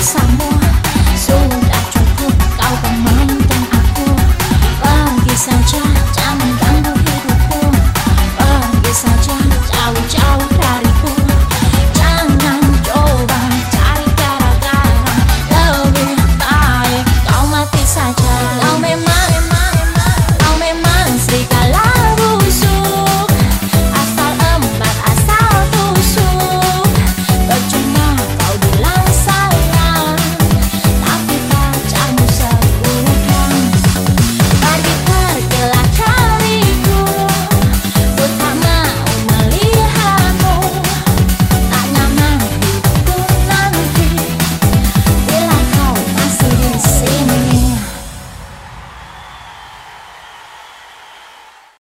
Some